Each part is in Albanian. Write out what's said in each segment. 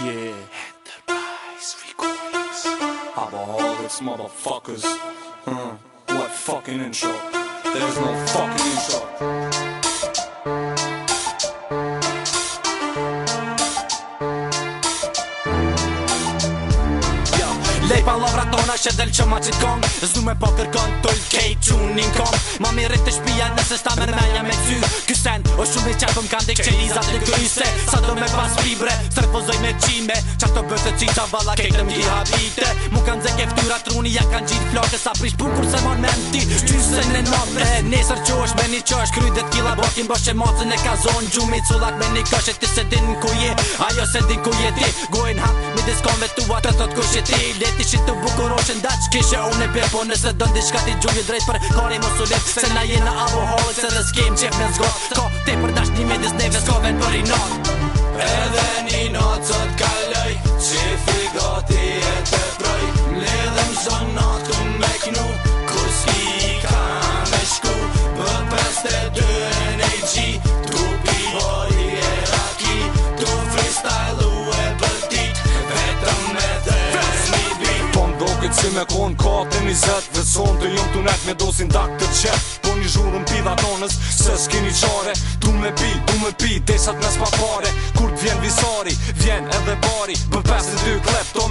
Yeah Enterprise Records Aba all this motherfuckers What fucking in shock There is no fucking in shock Lej palavra tona, shet del l qema qit kong Znu me po kërkën, të l kejt qunin kong Mami rritë të shpijat, nëse s'ta me me kësyr sen O shumë i qatë më kanë dikë që në kryse Sa do me pas fibre, së rëpozoj me qime Qa të bërë të qita vala kejtë në mjë habite Mu kanë zek e truni, ja kanë gjitë flote Sa prish punë kur se mon me mti Qysë se në nëpre, nesër që është me një që është Kryjtë dhe t'kila bërkin bërsh që mocën e ka zonë Gjumë i me një këshë ti se din ku je Ajo se din ku je ti Gojnë hap me diskon vetua të thot kush je ti Leti shi të bukuroshën da që kishe unë e pjerë Po nëse dëndi shkati gjumë i drejtë për kore mosulit Se na jena avoholik se dhe s'kim qef në zgot ka Te për dashni me dhe sneve s'ka vetë për i nëtë me kon kate një zet Vëtëson të jom të nek me dosin dak të qep Po një zhurën në pida tonës Se s'kini qare Tu me pi, tu me pi Desat nës pa pare Kur t'vjen visari Vjen edhe bari Bëm pesin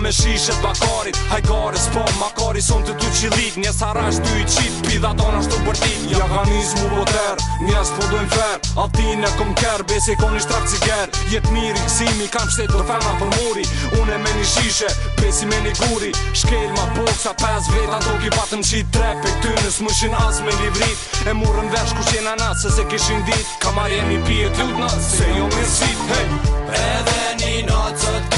me shishet bakarit Hajgare s'po makari son të du qilit Njes harash t'u i qit Pidha ton ashtu bërtit Ja ka njës mu boter Njes po dojnë fer Altin e kom ker Besi kon një shtrak ciger Jet miri kësimi Kam qëtet të ferma për muri Une me një shishe Besi me një guri Shkel ma boksa Pes vetan të ki patëm qit Trep e këty në smëshin as me livrit E murën vesh ku qena nas Se se kishin dit Kamar jemi pijet ljut nas Se jo mirësit hey. Edhe një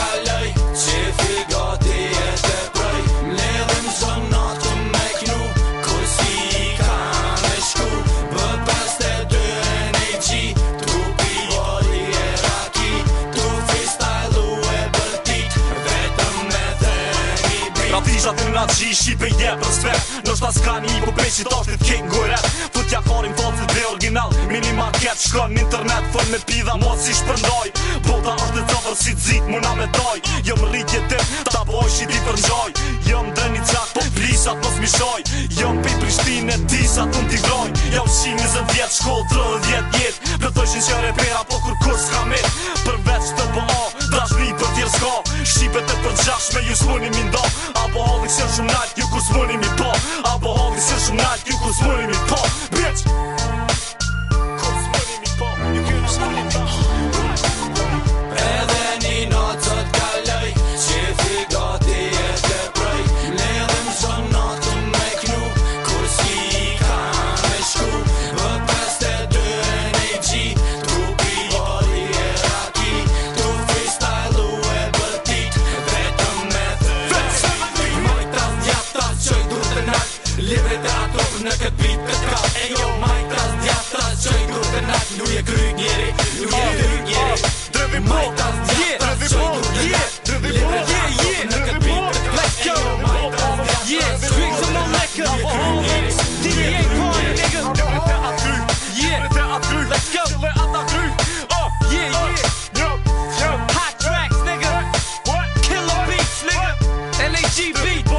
Qa të nga qi shi pe jetë për sve Në shta s'ka një po prej që tosht t'it kejt n'goj ret Tu t'ja konim thot se dhe original Mini market shkon në internet Foj me pida mos si shpërndoj Bota është dhe cofër si t'zit mu na me toj Jo më rrit jetim ta boj shi di për njoj Jo më dhe një cak po plisat mos mi shoj Jo pi pej ti sa t'un t'i groj Jo më shi njëzën vjetë shkoll të rëdhjet jetë Përdojshin që repera po kur kur s'ka mit Përveç të bëho po Dashni do të jesh ko, shipet të përgjashme ju smuni i ndo, apo holli se shumë nat ju kusmuni mi po, apo holli se shumë nat ju kusmuni mi po. liitetkaan Ei oo maittas jättää Söi kurten nät Nu ja kryngeri Nu ja kryngeri Drövi på Yeah Drövi på Yeah Drövi på Yeah yeah Drövi på Let's go Yeah Swing som nån läcker DA party nigga Yeah Let's go Oh yeah yeah Hot tracks nigga Killer beats nigga LAG beat